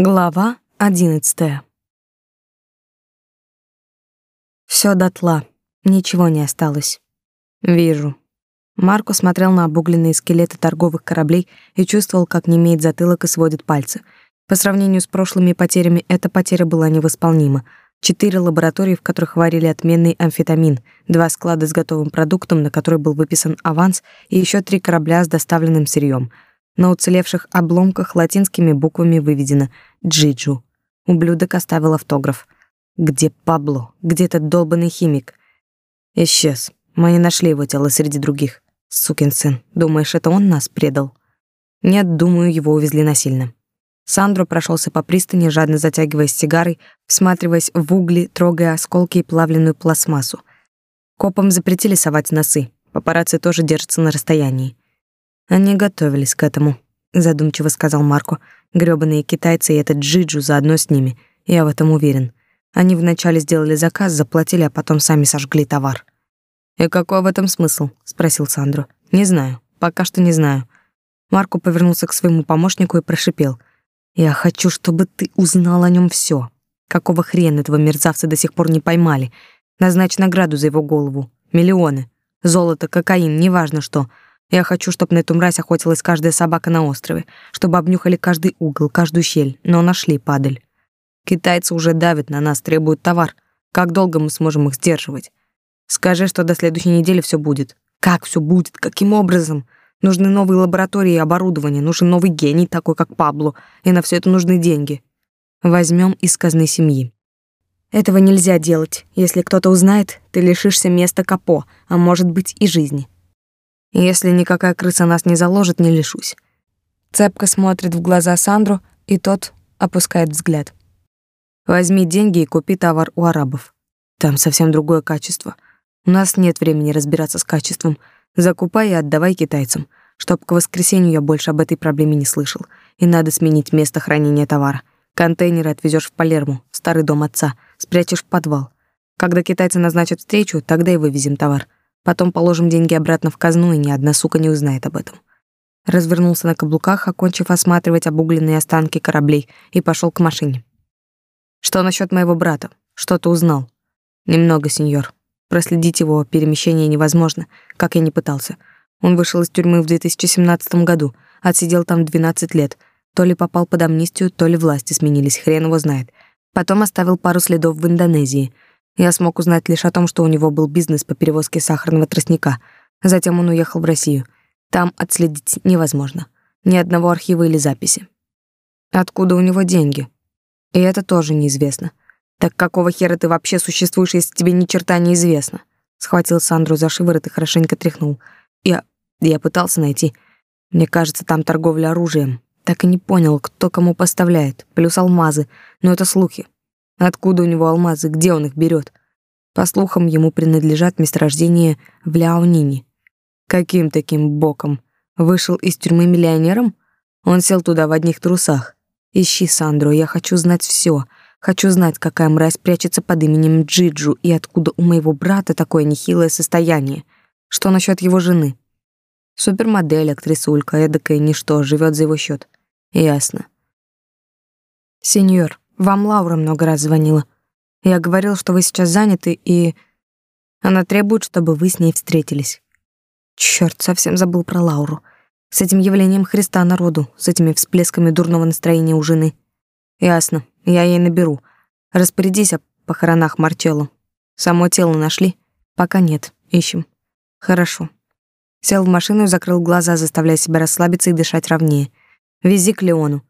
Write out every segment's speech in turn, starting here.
Глава одиннадцатая. Всё дотла, ничего не осталось. Вижу. Марко смотрел на обугленные скелеты торговых кораблей и чувствовал, как немеет затылок и сводит пальцы. По сравнению с прошлыми потерями, эта потеря была невосполнима. Четыре лаборатории, в которых варили отменный амфетамин, два склада с готовым продуктом, на который был выписан аванс, и ещё три корабля с доставленным сырьём — на уцелевших обломках латинскими буквами выведено «Джиджу». Ублюдок оставил автограф. «Где Пабло? Где этот долбанный химик?» «Исчез. Мы не нашли его тело среди других. Сукин сын. Думаешь, это он нас предал?» «Нет, думаю, его увезли насильно». Сандро прошелся по пристани, жадно затягиваясь сигарой, всматриваясь в угли, трогая осколки и плавленную пластмассу. Копам запретили совать носы. Папарацци тоже держатся на расстоянии. Они готовились к этому, задумчиво сказал Марко. Грёбаные китайцы и этот Джиджу заодно с ними. Я в этом уверен. Они вначале сделали заказ, заплатили, а потом сами сожгли товар. И какой в этом смысл? спросил Сандро. Не знаю, пока что не знаю. Марко повернулся к своему помощнику и прошипел: "Я хочу, чтобы ты узнал о нем все. Какого хрена этого мерзавца до сих пор не поймали? Назначь награду за его голову. Миллионы. Золото, кокаин, неважно что. Я хочу, чтобы на эту мразь охотилась каждая собака на острове, чтобы обнюхали каждый угол, каждую щель, но нашли падаль. Китайцы уже давят на нас, требуют товар. Как долго мы сможем их сдерживать? Скажи, что до следующей недели все будет. Как все будет? Каким образом? Нужны новые лаборатории и оборудование, нужен новый гений, такой как Пабло, и на все это нужны деньги. Возьмем из казны семьи. Этого нельзя делать. Если кто-то узнает, ты лишишься места капо, а может быть и жизни. Если никакая крыса нас не заложит, не лишусь. Цепка смотрит в глаза Сандру, и тот опускает взгляд. Возьми деньги и купи товар у арабов. Там совсем другое качество. У нас нет времени разбираться с качеством. Закупай и отдавай китайцам, чтоб к воскресенью я больше об этой проблеме не слышал. И надо сменить место хранения товара. Контейнеры отвезешь в Палермо, старый дом отца, спрячешь в подвал. Когда китайцы назначат встречу, тогда и вывезем товар. Потом положим деньги обратно в казну, и ни одна сука не узнает об этом. Развернулся на каблуках, окончив осматривать обугленные останки кораблей, и пошел к машине. Что насчет моего брата? Что ты узнал? Немного, сеньор. Проследить его перемещение невозможно, как я не пытался. Он вышел из тюрьмы в 2017 году, отсидел там 12 лет. То ли попал под амнистию, то ли власти сменились, хрен его знает. Потом оставил пару следов в Индонезии — я смог узнать лишь о том, что у него был бизнес по перевозке сахарного тростника. Затем он уехал в Россию. Там отследить невозможно. Ни одного архива или записи. Откуда у него деньги? И это тоже неизвестно. Так какого хера ты вообще существуешь, если тебе ни черта не известно? Схватил Сандру за шиворот и хорошенько тряхнул. Я... я пытался найти. Мне кажется, там торговля оружием. Так и не понял, кто кому поставляет. Плюс алмазы. Но это слухи. Откуда у него алмазы, где он их берет? По слухам, ему принадлежат месторождения в Ляонине. Каким таким боком? Вышел из тюрьмы миллионером? Он сел туда в одних трусах. Ищи, Сандро, я хочу знать все. Хочу знать, какая мразь прячется под именем Джиджу и откуда у моего брата такое нехилое состояние. Что насчет его жены? Супермодель, актрисулька, эдакое ничто, живет за его счет. Ясно. Сеньор, вам Лаура много раз звонила. Я говорил, что вы сейчас заняты, и она требует, чтобы вы с ней встретились. Чёрт, совсем забыл про Лауру. С этим явлением Христа народу, с этими всплесками дурного настроения у жены. Ясно, я ей наберу. Распорядись о похоронах Марчелло. Само тело нашли? Пока нет, ищем. Хорошо. Сел в машину и закрыл глаза, заставляя себя расслабиться и дышать ровнее. Вези к Леону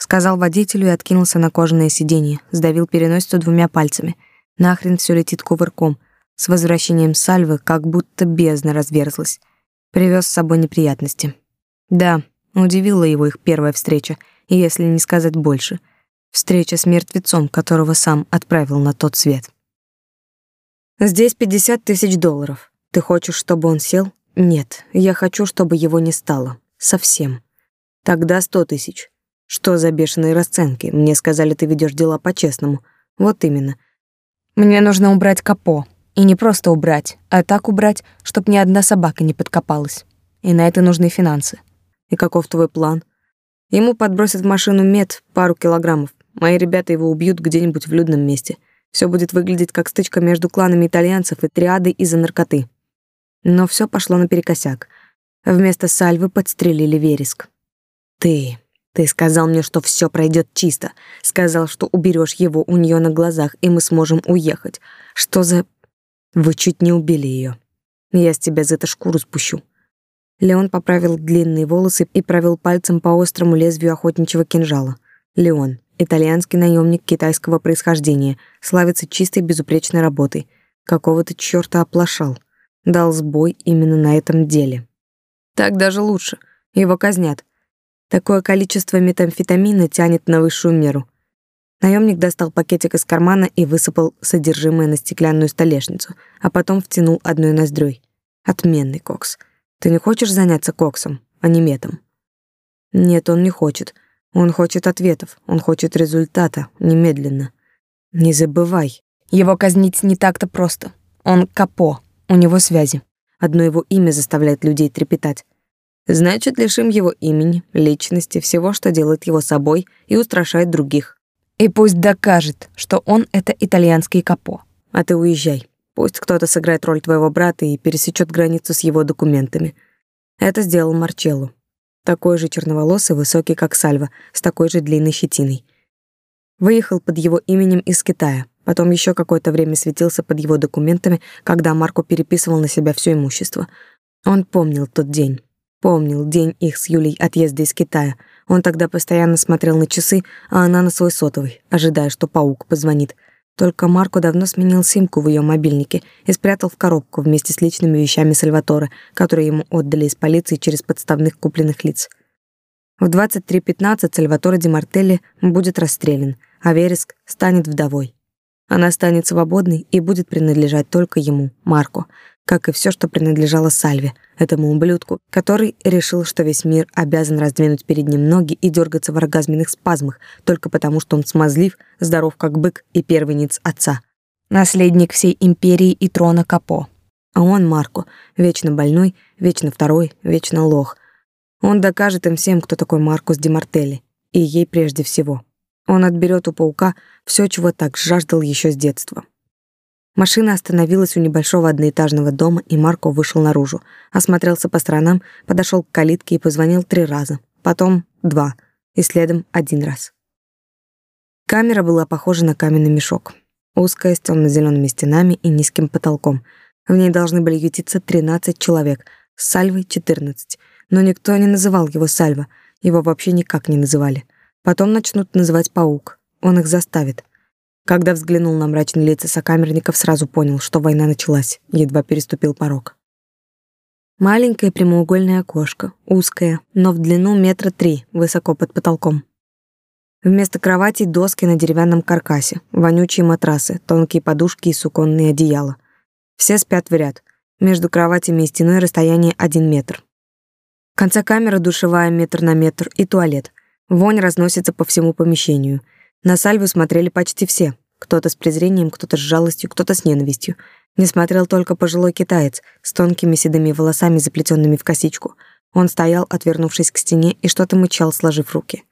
сказал водителю и откинулся на кожаное сиденье, сдавил переносицу двумя пальцами. Нахрен все летит кувырком. С возвращением Сальвы как будто бездна разверзлась. Привез с собой неприятности. Да, удивила его их первая встреча, и если не сказать больше, встреча с мертвецом, которого сам отправил на тот свет. Здесь пятьдесят тысяч долларов. Ты хочешь, чтобы он сел? Нет, я хочу, чтобы его не стало. Совсем. Тогда сто тысяч. Что за бешеные расценки? Мне сказали, ты ведешь дела по-честному. Вот именно. Мне нужно убрать капо. И не просто убрать, а так убрать, чтоб ни одна собака не подкопалась. И на это нужны финансы. И каков твой план? Ему подбросят в машину мед пару килограммов. Мои ребята его убьют где-нибудь в людном месте. Все будет выглядеть как стычка между кланами итальянцев и триадой из-за наркоты. Но все пошло наперекосяк. Вместо сальвы подстрелили вереск. Ты, ты сказал мне, что все пройдет чисто. Сказал, что уберешь его у нее на глазах, и мы сможем уехать. Что за... Вы чуть не убили ее. Я с тебя за это шкуру спущу. Леон поправил длинные волосы и провел пальцем по острому лезвию охотничьего кинжала. Леон, итальянский наемник китайского происхождения, славится чистой безупречной работой. Какого-то чёрта оплошал. Дал сбой именно на этом деле. Так даже лучше. Его казнят. Такое количество метамфетамина тянет на высшую меру. Наемник достал пакетик из кармана и высыпал содержимое на стеклянную столешницу, а потом втянул одной ноздрёй. Отменный кокс. Ты не хочешь заняться коксом, а не метом? Нет, он не хочет. Он хочет ответов, он хочет результата, немедленно. Не забывай, его казнить не так-то просто. Он капо, у него связи. Одно его имя заставляет людей трепетать. Значит, лишим его имени, личности, всего, что делает его собой и устрашает других. И пусть докажет, что он — это итальянский капо. А ты уезжай. Пусть кто-то сыграет роль твоего брата и пересечет границу с его документами. Это сделал Марчелло. Такой же черноволосый, высокий, как Сальва, с такой же длинной щетиной. Выехал под его именем из Китая. Потом еще какое-то время светился под его документами, когда Марко переписывал на себя все имущество. Он помнил тот день. Помнил день их с Юлей отъезда из Китая. Он тогда постоянно смотрел на часы, а она на свой сотовый, ожидая, что паук позвонит. Только Марко давно сменил симку в ее мобильнике и спрятал в коробку вместе с личными вещами Сальватора, которые ему отдали из полиции через подставных купленных лиц. В 23.15 Сальваторе Ди Мартелли будет расстрелян, а Вереск станет вдовой. Она станет свободной и будет принадлежать только ему, Марко, как и все, что принадлежало Сальве, этому ублюдку, который решил, что весь мир обязан раздвинуть перед ним ноги и дергаться в оргазменных спазмах только потому, что он смазлив, здоров как бык и первенец отца. Наследник всей империи и трона Капо. А он, Марко, вечно больной, вечно второй, вечно лох. Он докажет им всем, кто такой Маркус Ди Мартелли, и ей прежде всего. Он отберет у паука все, чего так жаждал еще с детства. Машина остановилась у небольшого одноэтажного дома, и Марко вышел наружу, осмотрелся по сторонам, подошел к калитке и позвонил три раза, потом два, и следом один раз. Камера была похожа на каменный мешок, узкая, с темно-зелеными стенами и низким потолком. В ней должны были ютиться 13 человек, с Сальвой — 14, но никто не называл его Сальва, его вообще никак не называли — Потом начнут называть паук. Он их заставит. Когда взглянул на мрачные лица сокамерников, сразу понял, что война началась, едва переступил порог. Маленькое прямоугольное окошко, узкое, но в длину метра три, высоко под потолком. Вместо кровати доски на деревянном каркасе, вонючие матрасы, тонкие подушки и суконные одеяла. Все спят в ряд. Между кроватями и стеной расстояние один метр. В конце камеры душевая метр на метр и туалет. Вонь разносится по всему помещению. На Сальву смотрели почти все. Кто-то с презрением, кто-то с жалостью, кто-то с ненавистью. Не смотрел только пожилой китаец с тонкими седыми волосами, заплетенными в косичку. Он стоял, отвернувшись к стене, и что-то мычал, сложив руки.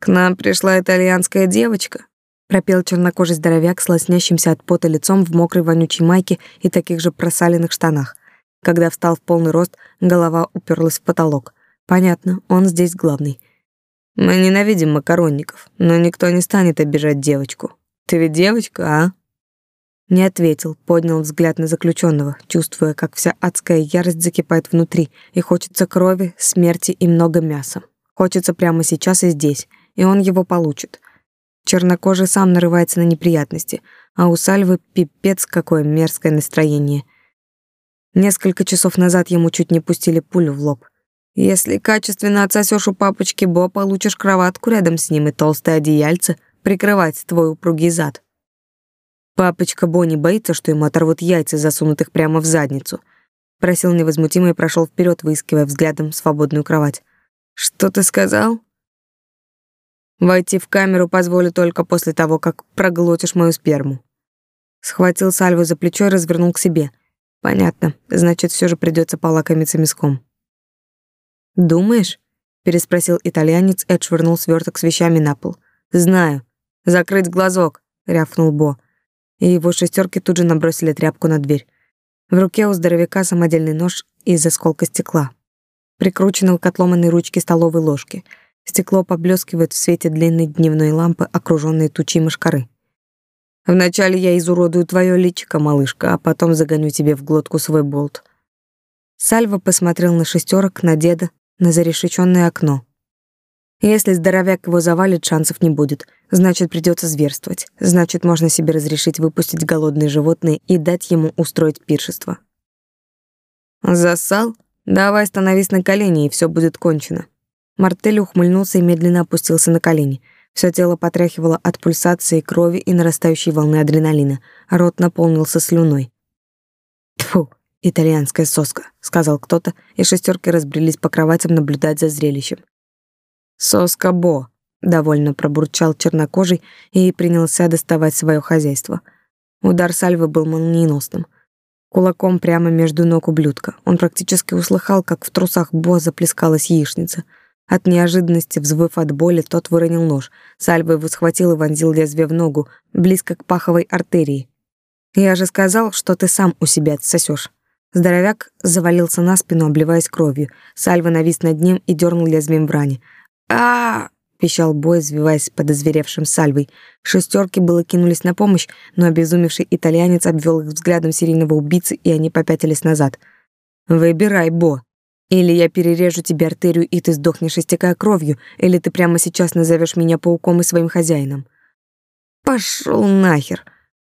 «К нам пришла итальянская девочка», — пропел чернокожий здоровяк с лоснящимся от пота лицом в мокрой вонючей майке и таких же просаленных штанах. Когда встал в полный рост, голова уперлась в потолок. Понятно, он здесь главный. Мы ненавидим макаронников, но никто не станет обижать девочку. Ты ведь девочка, а? Не ответил, поднял взгляд на заключенного, чувствуя, как вся адская ярость закипает внутри, и хочется крови, смерти и много мяса. Хочется прямо сейчас и здесь, и он его получит. Чернокожий сам нарывается на неприятности, а у Сальвы пипец какое мерзкое настроение. Несколько часов назад ему чуть не пустили пулю в лоб. Если качественно отсосешь у папочки Бо, получишь кроватку рядом с ним и толстое одеяльце прикрывать твой упругий зад. Папочка Бо не боится, что ему оторвут яйца, засунутых прямо в задницу. Просил невозмутимо и прошел вперед, выискивая взглядом свободную кровать. «Что ты сказал?» «Войти в камеру позволю только после того, как проглотишь мою сперму». Схватил Сальву за плечо и развернул к себе. «Понятно, значит, все же придется полакомиться мяском». Думаешь? переспросил итальянец и отшвырнул сверток с вещами на пол. Знаю. Закрыть глазок, рявкнул Бо. И его шестерки тут же набросили тряпку на дверь. В руке у здоровяка самодельный нож из осколка стекла. Прикрученный к отломанной ручке столовой ложки. Стекло поблескивает в свете длинной дневной лампы, окруженной тучей мошкары. Вначале я изуродую твое личико, малышка, а потом загоню тебе в глотку свой болт. Сальва посмотрел на шестерок, на деда, на зарешеченное окно. Если здоровяк его завалит, шансов не будет. Значит, придется зверствовать. Значит, можно себе разрешить выпустить голодные животные и дать ему устроить пиршество. Засал? Давай становись на колени, и все будет кончено. Мартель ухмыльнулся и медленно опустился на колени. Все тело потряхивало от пульсации крови и нарастающей волны адреналина. Рот наполнился слюной. Тфу, итальянская соска, сказал кто-то, и шестерки разбрелись по кроватям наблюдать за зрелищем. Соска Бо, довольно пробурчал чернокожий и принялся доставать свое хозяйство. Удар сальвы был молниеносным. Кулаком прямо между ног ублюдка. Он практически услыхал, как в трусах Бо заплескалась яичница. От неожиданности, взвыв от боли, тот выронил нож. Сальва его схватил и вонзил лезвие в ногу, близко к паховой артерии. «Я же сказал, что ты сам у себя отсосёшь». Здоровяк завалился на спину, обливаясь кровью. Сальва навис над ним и дернул лезвием в ране а пищал Бой, извиваясь под озверевшим сальвой. Шестерки было кинулись на помощь, но обезумевший итальянец обвел их взглядом серийного убийцы, и они попятились назад. «Выбирай, Бо. Или я перережу тебе артерию, и ты сдохнешь, истекая кровью, или ты прямо сейчас назовешь меня пауком и своим хозяином». «Пошел нахер!»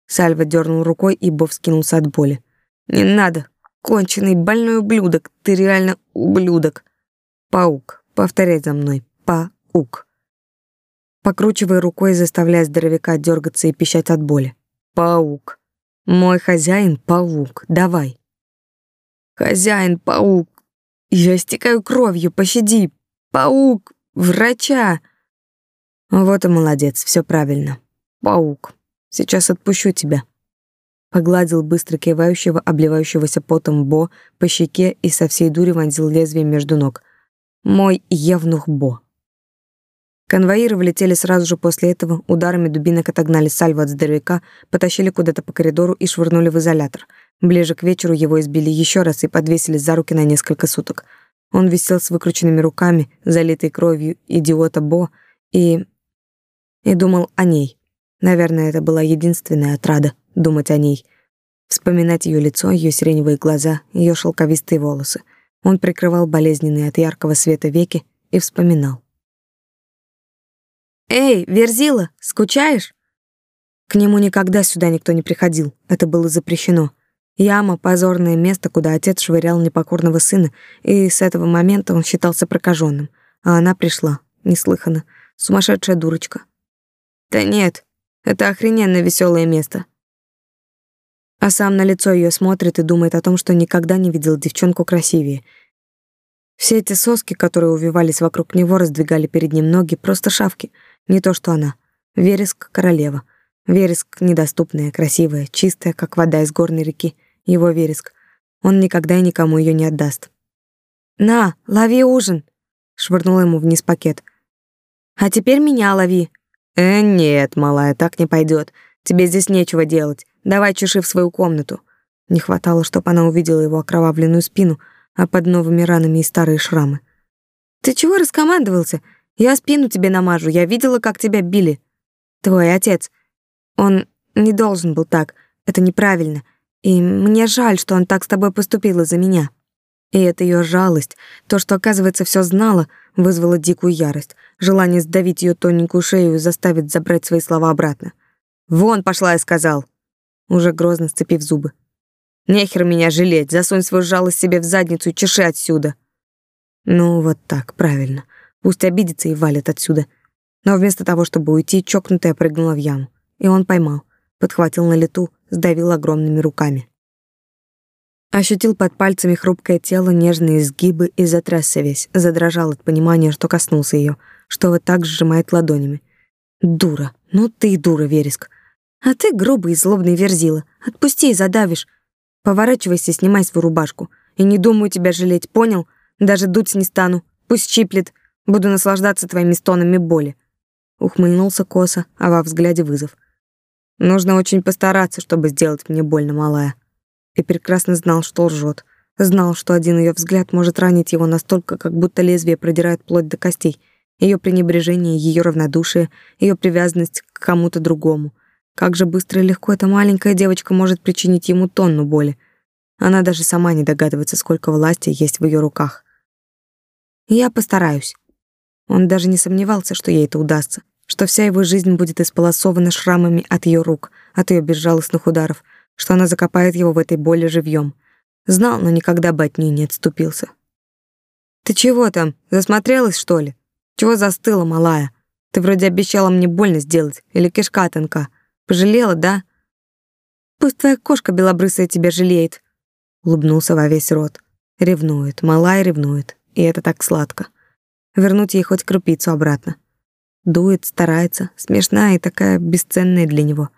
Сальва дернул рукой, и Бо вскинулся от боли. «Не надо! Конченый больной ублюдок! Ты реально ублюдок!» «Паук, повторяй за мной паук. Покручивая рукой, заставляя здоровяка дергаться и пищать от боли. Паук. Мой хозяин паук. Давай. Хозяин паук. Я истекаю кровью, пощади. Паук. Врача. Вот и молодец, все правильно. Паук. Сейчас отпущу тебя. Погладил быстро кивающего, обливающегося потом Бо по щеке и со всей дури вонзил лезвие между ног. Мой евнух Бо. Конвоиры влетели сразу же после этого, ударами дубинок отогнали Сальва от здоровяка, потащили куда-то по коридору и швырнули в изолятор. Ближе к вечеру его избили еще раз и подвесили за руки на несколько суток. Он висел с выкрученными руками, залитой кровью идиота Бо, и... и думал о ней. Наверное, это была единственная отрада — думать о ней. Вспоминать ее лицо, ее сиреневые глаза, ее шелковистые волосы. Он прикрывал болезненные от яркого света веки и вспоминал. «Эй, Верзила, скучаешь?» К нему никогда сюда никто не приходил, это было запрещено. Яма — позорное место, куда отец швырял непокорного сына, и с этого момента он считался прокаженным. А она пришла, неслыханно, сумасшедшая дурочка. «Да нет, это охрененно веселое место». А сам на лицо ее смотрит и думает о том, что никогда не видел девчонку красивее — все эти соски, которые увивались вокруг него, раздвигали перед ним ноги, просто шавки. Не то что она. Вереск — королева. Вереск — недоступная, красивая, чистая, как вода из горной реки. Его вереск. Он никогда и никому ее не отдаст. «На, лови ужин!» — швырнула ему вниз пакет. «А теперь меня лови!» «Э, нет, малая, так не пойдет. Тебе здесь нечего делать. Давай чеши в свою комнату». Не хватало, чтобы она увидела его окровавленную спину — а под новыми ранами и старые шрамы. «Ты чего раскомандовался? Я спину тебе намажу, я видела, как тебя били. Твой отец, он не должен был так, это неправильно, и мне жаль, что он так с тобой поступил из-за меня». И эта ее жалость, то, что, оказывается, все знала, вызвало дикую ярость, желание сдавить ее тоненькую шею и заставить забрать свои слова обратно. «Вон пошла, я сказал!» Уже грозно сцепив зубы. Нехер меня жалеть, засунь свою жалость себе в задницу и чеши отсюда. Ну, вот так, правильно. Пусть обидится и валит отсюда. Но вместо того, чтобы уйти, чокнутая прыгнула в яму. И он поймал, подхватил на лету, сдавил огромными руками. Ощутил под пальцами хрупкое тело, нежные изгибы и затрясся весь, задрожал от понимания, что коснулся ее, что вот так сжимает ладонями. Дура, ну ты и дура, Вереск. А ты грубый и злобный верзила. Отпусти и задавишь. Поворачивайся, снимай свою рубашку. И не думаю тебя жалеть, понял? Даже дуть не стану. Пусть щиплет. Буду наслаждаться твоими стонами боли. Ухмыльнулся косо, а во взгляде вызов. Нужно очень постараться, чтобы сделать мне больно, малая. И прекрасно знал, что лжет. Знал, что один ее взгляд может ранить его настолько, как будто лезвие продирает плоть до костей. Ее пренебрежение, ее равнодушие, ее привязанность к кому-то другому. Как же быстро и легко эта маленькая девочка может причинить ему тонну боли. Она даже сама не догадывается, сколько власти есть в ее руках. Я постараюсь. Он даже не сомневался, что ей это удастся, что вся его жизнь будет исполосована шрамами от ее рук, от ее безжалостных ударов, что она закопает его в этой боли живьем. Знал, но никогда бы от нее не отступился. «Ты чего там, засмотрелась, что ли? Чего застыла, малая? Ты вроде обещала мне больно сделать, или кишка тонка. Пожалела, да?» «Пусть твоя кошка белобрысая тебя жалеет», — улыбнулся во весь рот. Ревнует, малая ревнует, и это так сладко. Вернуть ей хоть крупицу обратно. Дует, старается, смешная и такая бесценная для него.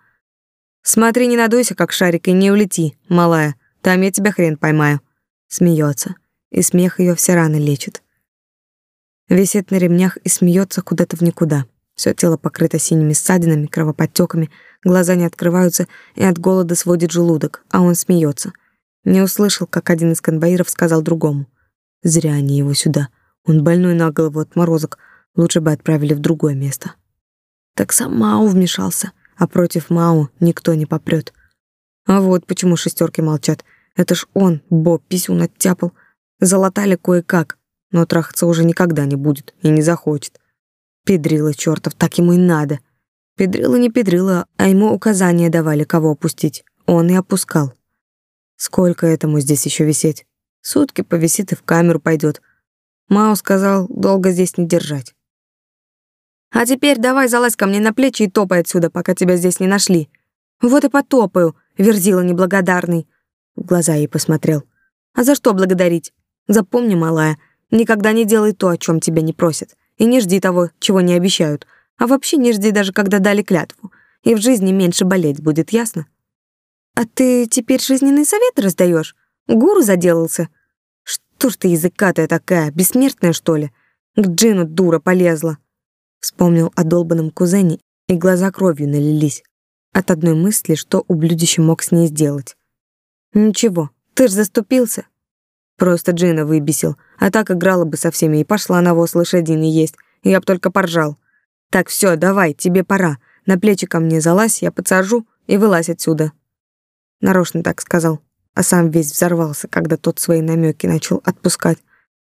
«Смотри, не надуйся, как шарик, и не улети, малая», там я тебя хрен поймаю. Смеется, и смех ее все раны лечит. Висит на ремнях и смеется куда-то в никуда. Все тело покрыто синими ссадинами, кровоподтеками, глаза не открываются, и от голода сводит желудок, а он смеется. Не услышал, как один из конвоиров сказал другому. Зря они его сюда. Он больной на голову от морозок. Лучше бы отправили в другое место. Так сам Мау вмешался, а против Мау никто не попрет. А вот почему шестерки молчат. Это ж он, Боб, писюн оттяпал. Залатали кое-как, но трахаться уже никогда не будет и не захочет. Педрила чертов, так ему и надо. Педрила не педрила, а ему указания давали, кого опустить. Он и опускал. Сколько этому здесь еще висеть? Сутки повисит и в камеру пойдет. Мао сказал, долго здесь не держать. А теперь давай залазь ко мне на плечи и топай отсюда, пока тебя здесь не нашли. Вот и потопаю, верзила неблагодарный. В глаза ей посмотрел. А за что благодарить? Запомни, малая, никогда не делай то, о чем тебя не просят. И не жди того, чего не обещают. А вообще не жди даже, когда дали клятву. И в жизни меньше болеть будет, ясно? А ты теперь жизненный совет раздаешь? Гуру заделался? Что ж ты языкатая такая, бессмертная, что ли? К Джину дура полезла. Вспомнил о долбанном кузене, и глаза кровью налились от одной мысли, что ублюдище мог с ней сделать. Ничего, ты ж заступился. Просто Джина выбесил, а так играла бы со всеми и пошла на воз лошадиный есть, я б только поржал. Так, все, давай, тебе пора. На плечи ко мне залазь, я подсажу и вылазь отсюда. Нарочно так сказал, а сам весь взорвался, когда тот свои намеки начал отпускать.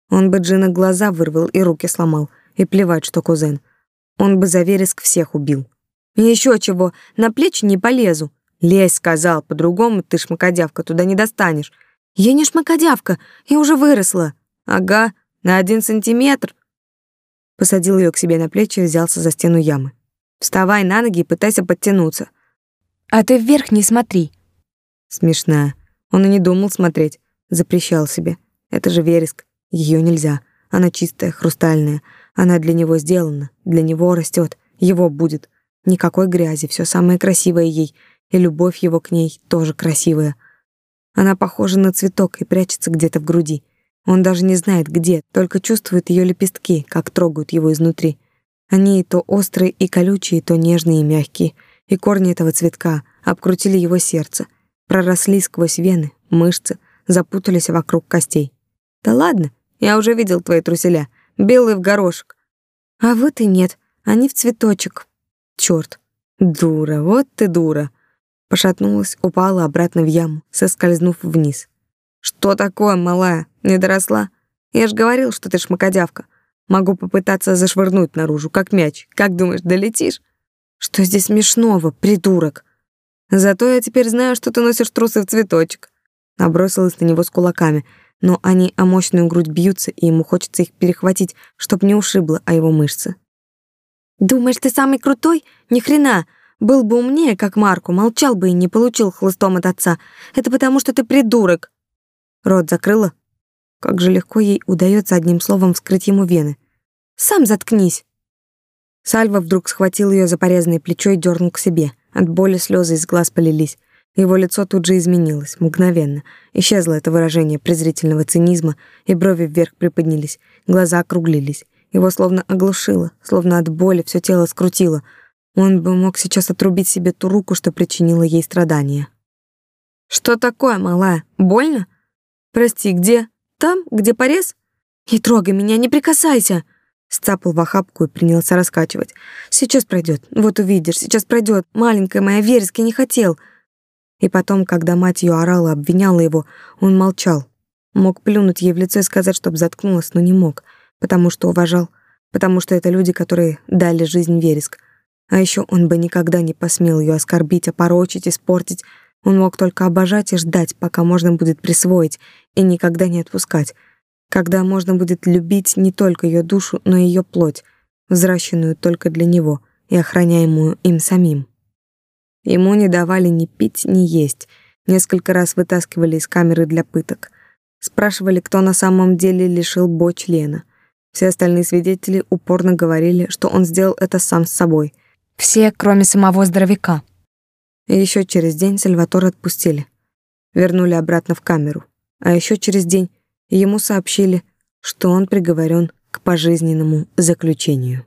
Он бы Джина глаза вырвал и руки сломал, и плевать, что кузен. Он бы за вереск всех убил. Еще чего, на плечи не полезу. Лезь, сказал, по-другому ты шмакодявка, туда не достанешь. Я не шмакодявка, я уже выросла. Ага, на один сантиметр. Посадил ее к себе на плечи и взялся за стену ямы. Вставай на ноги и пытайся подтянуться. А ты вверх не смотри. Смешная. Он и не думал смотреть, запрещал себе. Это же вереск, ее нельзя. Она чистая, хрустальная. Она для него сделана, для него растет, его будет. Никакой грязи, все самое красивое ей, и любовь его к ней тоже красивая. Она похожа на цветок и прячется где-то в груди. Он даже не знает где, только чувствует ее лепестки, как трогают его изнутри. Они то острые и колючие, то нежные и мягкие, и корни этого цветка обкрутили его сердце, проросли сквозь вены, мышцы, запутались вокруг костей. Да ладно, я уже видел твои труселя, белые в горошек. А вот и нет, они в цветочек, Черт, дура, вот ты дура. Пошатнулась, упала обратно в яму, соскользнув вниз. Что такое, малая? Не доросла? Я ж говорил, что ты шмакодявка. Могу попытаться зашвырнуть наружу, как мяч. Как думаешь, долетишь? Что здесь смешного, придурок? Зато я теперь знаю, что ты носишь трусы в цветочек. Набросилась на него с кулаками, но они о мощную грудь бьются, и ему хочется их перехватить, чтоб не ушибло о его мышцы. Думаешь, ты самый крутой? Ни хрена. Был бы умнее, как Марку, молчал бы и не получил хлыстом от отца. Это потому, что ты придурок. Рот закрыла. Как же легко ей удается одним словом вскрыть ему вены. Сам заткнись. Сальва вдруг схватил ее за порезанное плечо и дернул к себе. От боли слезы из глаз полились. Его лицо тут же изменилось, мгновенно. Исчезло это выражение презрительного цинизма, и брови вверх приподнялись, глаза округлились Его словно оглушило, словно от боли все тело скрутило. Он бы мог сейчас отрубить себе ту руку, что причинила ей страдания. «Что такое, малая? Больно? Прости, где? Там, где порез? Не трогай меня, не прикасайся!» Сцапал в охапку и принялся раскачивать. «Сейчас пройдет, вот увидишь, сейчас пройдет. Маленькая моя Вереск, не хотел». И потом, когда мать ее орала, обвиняла его, он молчал. Мог плюнуть ей в лицо и сказать, чтоб заткнулась, но не мог, потому что уважал, потому что это люди, которые дали жизнь Вереск. А еще он бы никогда не посмел ее оскорбить, опорочить, испортить. Он мог только обожать и ждать, пока можно будет присвоить, и никогда не отпускать когда можно будет любить не только ее душу, но и ее плоть, взращенную только для него и охраняемую им самим. Ему не давали ни пить, ни есть, несколько раз вытаскивали из камеры для пыток. Спрашивали, кто на самом деле лишил Бо члена. Все остальные свидетели упорно говорили, что он сделал это сам с собой. Все, кроме самого здоровяка. И еще через день Сальватора отпустили. Вернули обратно в камеру. А еще через день ему сообщили, что он приговорен к пожизненному заключению.